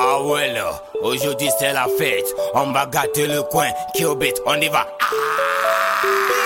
Ah ouais là, aujourd'hui c'est la fête. On va gâter le coin. Kyobit, on y va. Ah!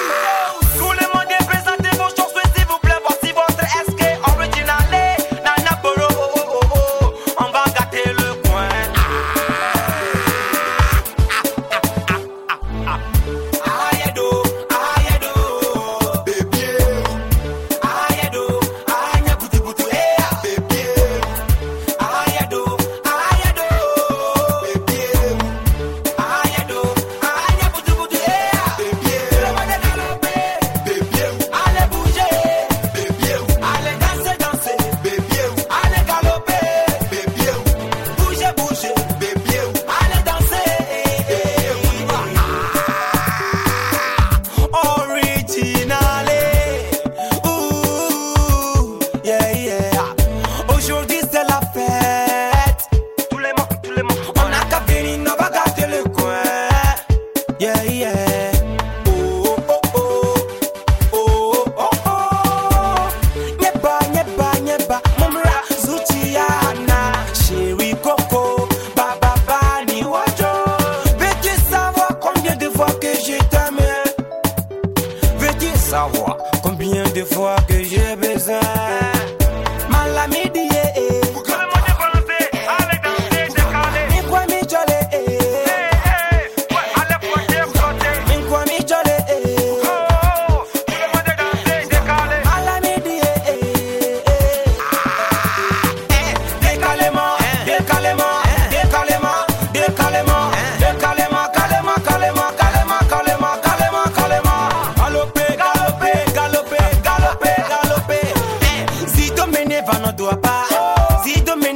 combien de fois que pas, non, dois pas. Si demain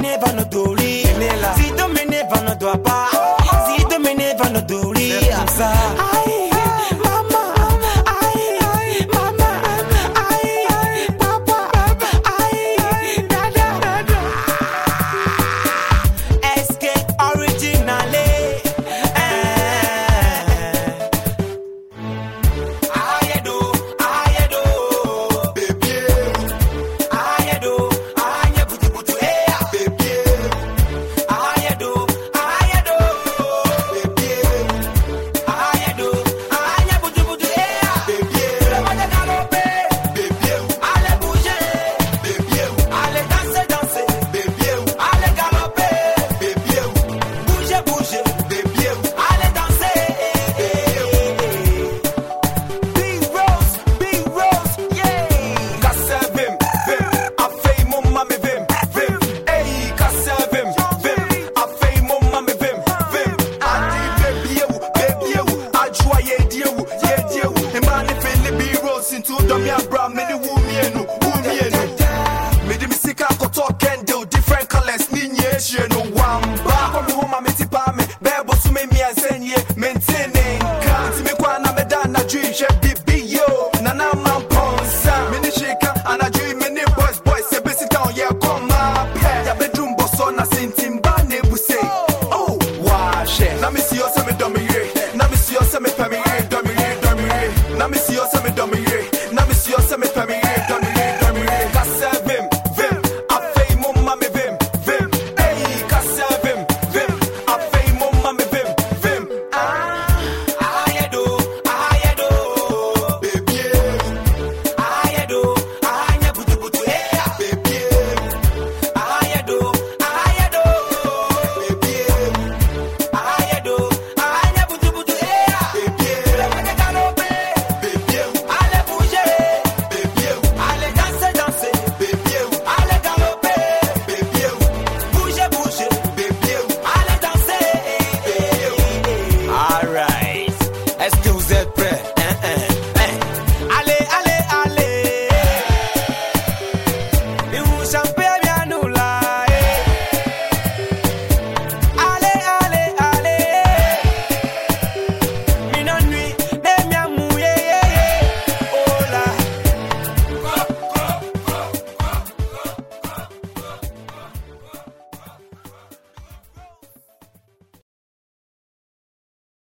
me see us